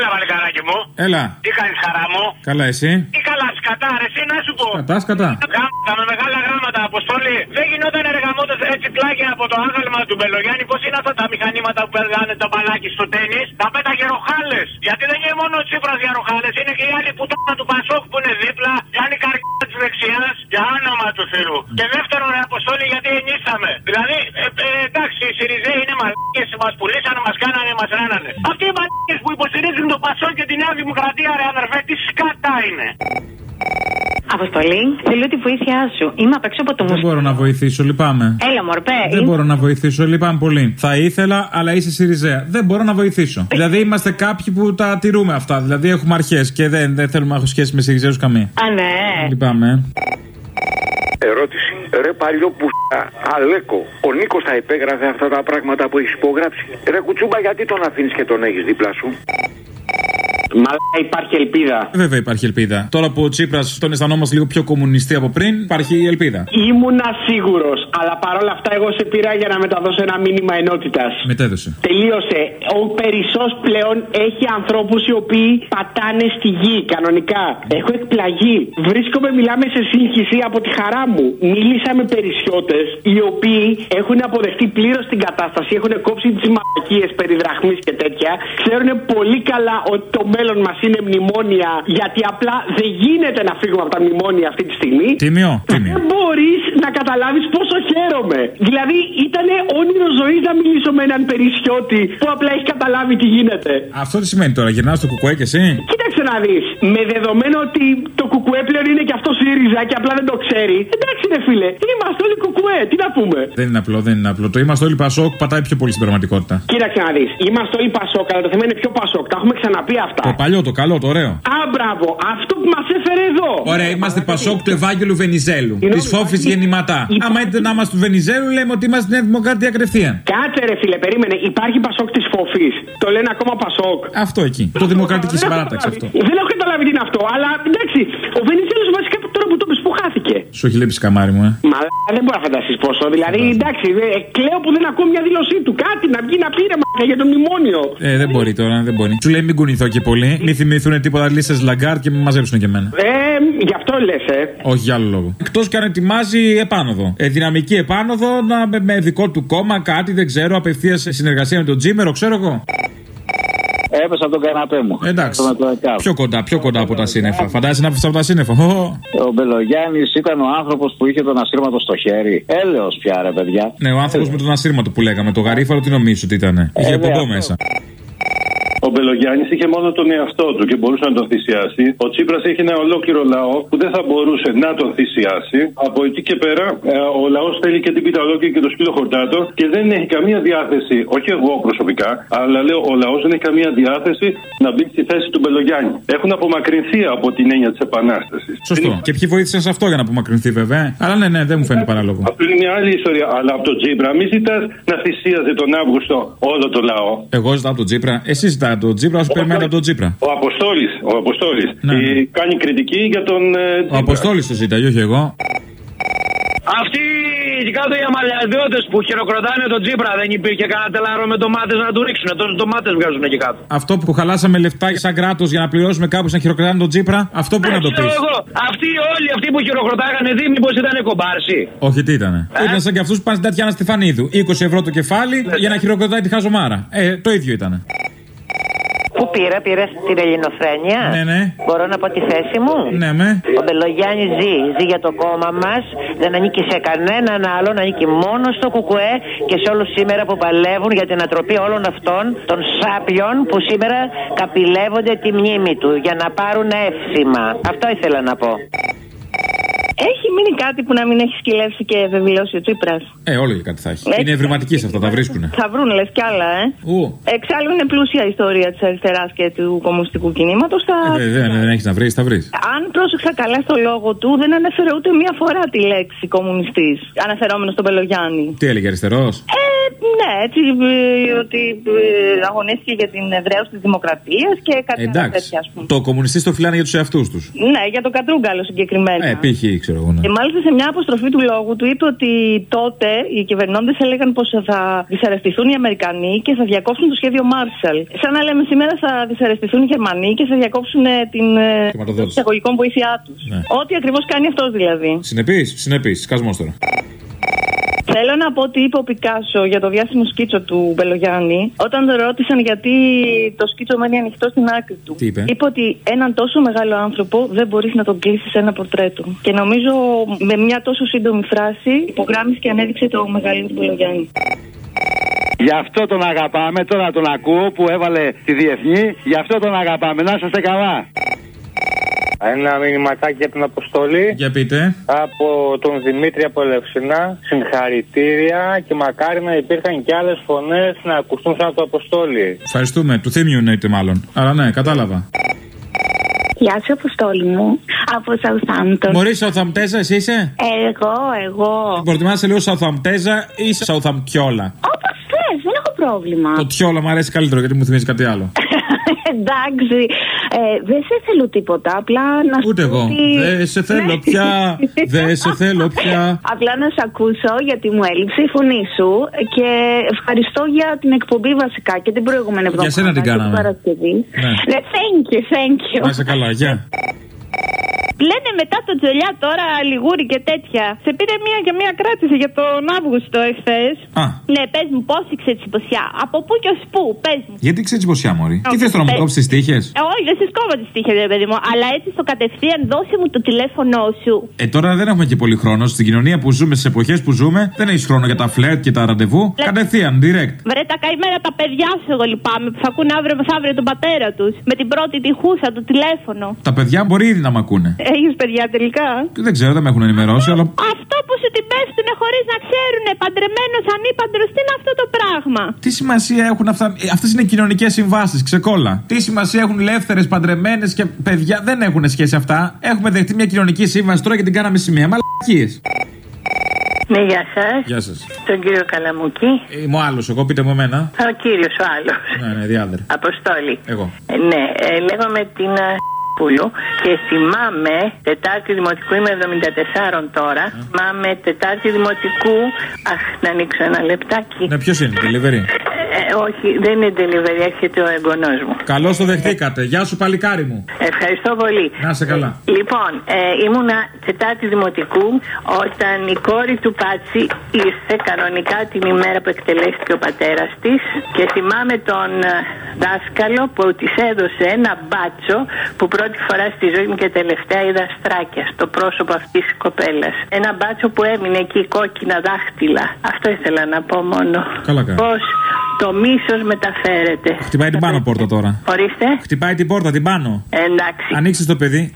Έλα, βαλικαράκι μου. Έλα. Τι κάνεις, χαρά μου; Καλά, εσύ; Τι καλά, σκατά, ρε, εσύ να σου πω. Κατά, σκατά. Γάμματα με μεγάλα γράμματα, αποστολή. Δεν γινόταν εργαμότο έτσι πλάκια από το άγαλμα του Μπελογιάννη. Πώς είναι αυτά τα μηχανήματα που περγάνε τα μπαλάκι στο τέννη. Τα πέταγε ροχάλες. Γιατί δεν είναι μόνο ο Τσίπρας για ροχάλες, είναι και οι άλλοι που τόνα του Πασόκ που είναι δίπλα. Κάνει καρκιά της δεξιάς για όνομα του Θεού. Και δεύτερον, ρε Αποστόλη, γιατί ενίσαμε. Δηλαδή, ε, ε, εντάξει, οι Σιριζέοι είναι μαλακίε, μας πουλήσανε, μας κάνανε, μας ράνανε. Νέα Δημοκρατία, ρε αδερφέ, τι σκάτα είναι. Αποστολή, θέλω τη βοήθειά σου. Είμαι απ' έξω από το Δεν μουσείο. μπορώ να βοηθήσω, λυπάμαι. Έλα, μορπέ. Δεν μπορώ να βοηθήσω, λυπάμαι πολύ. Θα ήθελα, αλλά είσαι Σιριζέα. Δεν μπορώ να βοηθήσω. δηλαδή είμαστε κάποιοι που τα τηρούμε αυτά. Δηλαδή έχουμε αρχές και δεν, δεν θέλουμε να έχω σχέση με Σιριζέους καμία. Α, ναι. Λυπάμαι. Ερώτηση. Ρε παλιό που Αλέκο, ο Νίκος τα υπέγραφε αυτά τα πράγματα που έχεις υπογράψει. Ρε κουτσούμπα, γιατί τον αφήνεις και τον έχεις δίπλα σου; Μαλάκα υπάρχει ελπίδα. Βέβαια υπάρχει ελπίδα. Τώρα που ο Τσίπρας τον αισθανόμαστε λίγο πιο κομμουνιστή από πριν, υπάρχει ελπίδα. Ήμουνα σίγουρος, αλλά παρόλα αυτά εγώ σε πήρα για να μεταδώσω ένα μήνυμα ενότητας. Μετέδωσε. Τελείωσε. Ο Περισσός πλέον έχει ανθρώπους οι οποίοι πατάνε στη γη κανονικά. Έχω εκπλαγεί. Βρίσκομαι, μιλάμε σε σύγχυση από τη χαρά μου. Μίλησα με περισσιώτες οι οποίοι έχουν αποδεχτεί πλήρως την κατάσταση, έχουν κόψει τις μαλακίες περί δραχμής και τέτοια. Ξέρουν πολύ καλά ότι το μέλλον μας είναι μνημόνια, γιατί απλά δεν γίνεται να φύγουμε από τα μνημόνια αυτή τη στιγμή. Τίμιο, τίμιο. Δεν μπορείς να καταλάβεις πόσο χαίρομαι. Δηλαδή, ήταν όνειρο ζωής να μιλήσω με έναν περισσιώτη που απλά έχει καταλάβει τι γίνεται. Αυτό τι σημαίνει τώρα, γυρνάς στο κουκουέ και εσύ; Κοίταξε να δεις. Με δεδομένο ότι το κουκουέ πλέον είναι και αυτό ΣΥΡΙΖΑ και απλά δεν το ξέρει. Εντάξει, ρε φίλε, είμαστε όλοι κουκουέ. Τι να πούμε. Δεν είναι απλό, δεν είναι απλό. Το είμαστε όλοι Πασόκ πατάει πιο πολύ στην πραγματικότητα. Κοίταξε να δεις. Είμαστε όλοι Πασόκ, αλλά το θέμα είναι πιο Πασόκ. Τα έχουμε ξαναπεί αυτά. Το παλιό, το καλό, το ωραίο. Α, μπράβο. Αυτό που μας έφερε εδώ. Ωραία, είμαστε Πασόκ του Ευάγγελου Βενιζέλου. Είναι Της όλοι φόφη Ευάγγελοι. γεννηματά. Υπά- Άμα είτε να είμαστε του Βενιζέλου, λέμε ότι είμαστε Νέα Δημοκρατία κατευθείαν. Κάτσε ρε φίλε, περίμενε. Υπάρχει Πασόκ της φοφή. Το λένε ακόμα Πασόκ. Αυτό εκεί. Το Δημοκρατική Δεν έχω Συμπαράταξη αυτό. καταλάβει. Δεν έχω καταλάβει τι είναι αυτό, αλλά εντάξει. Ο Βενιζέλος βασικά τώρα που το πες που χάθηκε. Σου έχει λείψει καμάρι μου, ε. Μα δεν μπορεί να φανταστείς πόσο. Δηλαδή, εντάξει, ε, κλαίω που δεν ακούω μια δήλωσή του. Κάτι να βγει να πει ρε μαλάκα για το μνημόνιο. Ε, δεν μπορεί τώρα, δεν μπορεί. Σου λέει μην κουνηθώ και πολύ. Μην θυμηθούν τίποτα λίστες Λαγκάρντ και με μαζέψουν και εμένα. Ε, γι' αυτό λες, ε. Όχι για άλλο λόγο. Εκτός και αν ετοιμάζει επάνοδο. Ε, δυναμική επάνοδο να, με, με δικό του κόμμα, κάτι δεν ξέρω, απευθείας συνεργασία με τον Τζίμερο, ξέρω εγώ. Έπεσα από τον καναπέ μου. Εντάξει. Στο μετροκάπ. Πιο κοντά, πιο κοντά από τα σύννεφα. Φαντάζεσαι να πέφτει από τα σύννεφα. Χω, χω. Ο Μπελογιάννης ήταν ο άνθρωπος που είχε τον ασύρματο στο χέρι. Έλεος πια, ρε παιδιά. Ναι, ο άνθρωπος με τον ασύρματο που λέγαμε. Το γαρίφαλο τι νομίζω ότι ήταν. Είχε ναι, ποντό αυτό. μέσα. Ο Μπελογιάννης είχε μόνο τον εαυτό του και μπορούσε να τον θυσιάσει. Ο Τσίπρας έχει ένα ολόκληρο λαό που δεν θα μπορούσε να τον θυσιάσει. Από εκεί και πέρα, ε, ο λαός θέλει και την πίτα ολόκληρη και το σκύλο χορτάτο και δεν έχει καμία διάθεση, όχι εγώ προσωπικά, αλλά λέω ο λαός δεν έχει καμία διάθεση να μπει στη θέση του Μπελογιάννη. Έχουν απομακρυνθεί από την έννοια της επανάστασης. Σωστό. Και ποιοι βοήθησαν σε αυτό για να απομακρυνθεί βέβαια. Αλλά ναι, ναι, δεν μου φαίνεται παράλογο. Αυτό είναι μια άλλη ιστορία. Αλλά από τον Τσίπρα, μη ζητάς να θυσίαζε τον Αύγουστο όλο το λαό. Εγώ ζητάω από τον Τζίπρα. Εσύ ζητάω από τον Τζίπρα, όσο περιμένετε από τον Τζίπρα. Ο Αποστόλης ο Αποστόλης, Ναι, ναι. ε, κάνει κριτική για τον. ε, Ο Τσίπρα. Αποστόλης το ζητάει, όχι εγώ. Αυτοί οι κάτω οι αμαλιαδότε που χειροκροτάνε τον Τζίπρα δεν υπήρχε κανένα τελάρο με ντομάτες να του ρίξουν. Τόσες ντομάτες βγάζουν εκεί κάτω. Αυτό που χαλάσαμε λεφτά σαν κράτος για να πληρώσουμε κάπου να χειροκροτάνε τον Τζίπρα, αυτό που να το πεις; Ξέρω εγώ, αυτοί όλοι αυτοί που χειροκροτάγανε δει, μήπως ήταν κομπάρσι. Όχι, τι ήταν. Ήταν σαν και αυτούς που πάνε στην Τατιάνα Στεφανίδου. 20 ευρώ το κεφάλι για να χειροκροτάει τη χαζομάρα. Ε, το ίδιο ήταν. Πού πήρα, πήρα στην Ελληνοφρένεια. Ναι, ναι. Μπορώ να πω τη θέση μου; Ναι, με. Ο Μπελογιάννη ζει. Ζει για το κόμμα μας. Δεν ανήκει σε κανέναν άλλον. Ανήκει μόνο στο Κουκουέ και σε όλους σήμερα που παλεύουν για την ανατροπή όλων αυτών των σάπιων που σήμερα καπηλεύονται τη μνήμη του για να πάρουν εύσημα. Αυτό ήθελα να πω. Έχει μείνει κάτι που να μην έχει σκυλεύσει και βεβαιώσει ο Τσίπρας. Ε, όλο και κάτι θα έχει. Έτσι. Είναι ευρηματική σε αυτά, τα βρίσκουνε. Θα βρουν λες κι άλλα, ε. Ου. Εξάλλου είναι πλούσια η ιστορία της αριστεράς και του κομμουνιστικού κινήματος. Θα... Ε, δεν δεν έχεις να βρεις, θα βρεις. Αν πρόσεξα καλά στο λόγο του, δεν ανέφερε ούτε μία φορά τη λέξη κομμουνιστής. Αναφερόμενος στον Πελογιάννη. Τι έλεγε αριστερός; Ε, ναι, έτσι ε, ότι ε, αγωνίστηκε για την εδραίωση της δημοκρατίας και κάτι άλλα Εντάξει. τέτοια, ας πούμε. Το κομμουνιστή το φυλάνε για τους εαυτούς τους. Ναι, για τον Κατρούγκαλο συγκεκριμένα. Ε, π.χ. ξέρω εγώ. Ναι. Και μάλιστα σε μια αποστροφή του λόγου του είπε ότι τότε οι κυβερνώντες έλεγαν πως θα δυσαρεστηθούν οι Αμερικανοί και θα διακόψουν το σχέδιο Marshall. Σαν να λέμε σήμερα θα δυσαρεστηθούν οι Γερμανοί και θα διακόψουν ε, την ε, Χρηματοδότηση. εισαγωγικών βοήθειά τους. Ναι. Ό,τι ακριβώς κάνει αυτός δηλαδή. Συνεπή, συνεπή. Σκασμός τώρα. Θέλω να πω ότι είπε ο Πικάσο για το διάσημο σκίτσο του Μπελογιάννη, όταν τον ρώτησαν γιατί το σκίτσο μένει ανοιχτό στην άκρη του. Τι είπε; ότι έναν τόσο μεγάλο άνθρωπο δεν μπορείς να τον κλείσεις σε ένα πορτρέτο. Και νομίζω με μια τόσο σύντομη φράση υπογράμμισε και ανέδειξε το μεγαλείο του Μπελογιάννη. Γι' αυτό τον αγαπάμε, τώρα τον ακούω που έβαλε τη διεθνή. Γι' αυτό τον αγαπάμε. Να είστε καλά. Ένα μηνυματάκι για την αποστολή. Για πείτε. Από τον Δημήτρη από Ελευσινά. Συγχαρητήρια και μακάρι να υπήρχαν και άλλες φωνές να ακουστούν σαν το αποστόλη. Ευχαριστούμε. Του θύμιου εννοείται μάλλον. Αλλά ναι, κατάλαβα. Γεια σου, Αποστόλη μου. Από Southampton. Μωρή Σαουθαμτέζα, εσύ είσαι; Εγώ, εγώ. Προτιμάσαι λίγο Σαουθαμτέζα ή Σαουθαμτιόλα. Όπως θες, δεν έχω πρόβλημα. Το τιόλα μου αρέσει καλύτερο γιατί μου θυμίζει κάτι άλλο. Εντάξει. Ε, δεν σε θέλω τίποτα. Απλά να σου Ούτε πω εγώ. ότι- Δεν σε θέλω Ναι. πια. Δεν σε θέλω πια. Απλά να σε ακούσω γιατί μου έλειψε η φωνή σου και ευχαριστώ για την εκπομπή βασικά και την προηγούμενη εβδομάδα. σένα την και κάναμε. Παρασκευή. Ναι. Ναι, thank you, thank you. Να είσαι καλά, γεια. Λένε μετά το τζολιά τώρα λιγούρι και τέτοια. Σε πήρε μία και μία κράτηση για τον Αύγουστο εχθές. Α. Ναι, πες μου, πώ ήξερε τη ποσιά. Από πού και ως πού, πες μου. Γιατί ξέρει ποσιά, Μωρή; Τι θες τώρα να μου Ε, κόψεις τις τύχε. Ε, όχι, δεν σε κόβω τις τύχε, ρε παιδί μου. Αλλά έτσι στο κατευθείαν δώσε μου το τηλέφωνό σου. Ε, τώρα δεν έχουμε και πολύ χρόνο. Στην κοινωνία που ζούμε, στις εποχές που ζούμε, δεν έχεις χρόνο για τα φλερτ και τα ραντεβού. Λε- Κατευθείαν, direct. Βρε τα καημένα τα παιδιά σου, εγώ λυπάμαι, που θα ακούνε αύριο μεθαύριο τον πατέρα τους. Με την πρώτη τυχούσα, το τηλέφωνο. Τα παιδιά μπορεί ήδη να μ' ακούνε. Έχεις παιδιά τελικά; Δεν ξέρω, δεν με έχουν ενημερώσει, αλλά. Αυτό που σου την πέφτουν χωρίς να ξέρουν, παντρεμένος, ανήπαντρο, τι είναι αυτό το πράγμα; Τι σημασία έχουν αυτά; Αυτές είναι κοινωνικές συμβάσεις, ξεκόλα. Τι σημασία έχουν ελεύθερες, παντρεμένες και παιδιά; Δεν έχουν σχέση αυτά. Έχουμε δεχτεί μια κοινωνική σύμβαση τώρα και την κάναμε σημαία. Μαλακίες. Ναι, γεια σας. Γεια σας. Τον κύριο Καλαμούκη. Είμαι ο άλλος, εγώ πείτε μου εμένα. Ο κύριος ο άλλος. Ναι, ναι, διάδερ. Αποστόλη. Εγώ. Ε, ναι, ε, λέγομαι την ε, Πούλου και θυμάμαι Τετάρτη Δημοτικού, είμαι 74 τώρα. Θυμάμαι Τετάρτη Δημοτικού. Αχ, να ανοίξω ένα λεπτάκι. Ναι, ποιος είναι, delivery; Ε, όχι, δεν είναι delivery, έρχεται ο εγγονός μου. Καλώς το δεχτήκατε. Γεια σου, παλικάρι μου. Ευχαριστώ πολύ. Να είσαι καλά. Λοιπόν, ε, ήμουνα Τετάρτη Δημοτικού όταν η κόρη του Πάτσι ήρθε κανονικά την ημέρα που εκτελέστηκε ο πατέρας της και θυμάμαι τον ε, δάσκαλο που της έδωσε ένα μπάτσο που πρώτη φορά στη ζωή μου και τελευταία είδα στράκια στο πρόσωπο αυτής της κοπέλας. Ένα μπάτσο που έμεινε εκεί κόκκινα δάχτυλα. Αυτό ήθελα να πω μόνο. Καλά κάνει. Πώς το μίσος μεταφέρεται. Χτυπάει την πάνω πόρτα τώρα. Ορίστε. Χτυπάει την πόρτα, την πάνω. Εντάξει. Ανοίξεις το παιδί.